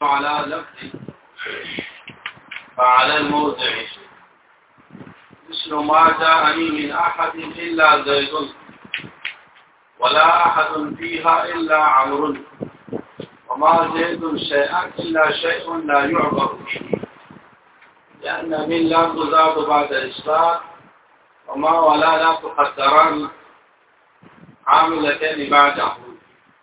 فعلى لفظ فعلى الموضع مثل ما جاءني من أحد إلا زيد ولا أحد فيها إلا عمرو وما زيد شيئا إلا شيء لا يعبر لأن من لا تزاد بعد إصلاح وما ولا لا تقدران عاملتين بعده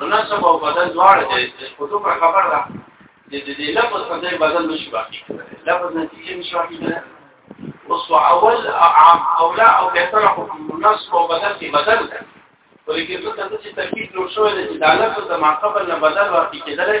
نو نسب او بدل دواړه جایز دي خو دومره خبر ده چې د دې لفظ په ځای بدل نشي باقي کېدلی لفظ نتیجه نشي باقي کېدلی اوس اول عام او لا او بهتره خو نسب او بدل کې بدل ده ولیکن دلته چې ترکیب جوړ شوی دی چې د لفظ د ما قبل نه بدل واقع کېدلی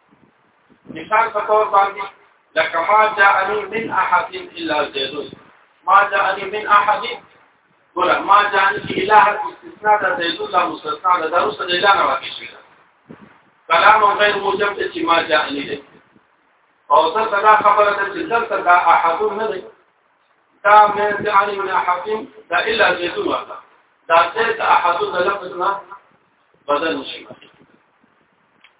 مثال په تور باندې لکه ما جاءني من احد الا زيد ما جاءني من احد ولا ما جاءني اله استثناء د زيد لا مستثنى د درس د اله نه واقع شي کلام غیر موجب چې ما جاءني ده او څه دا خبره ده چې دلته دا احد نه ده دا من جاءني من احد دا الا زيد واقع دا څه احد د لفظ نه بدل شي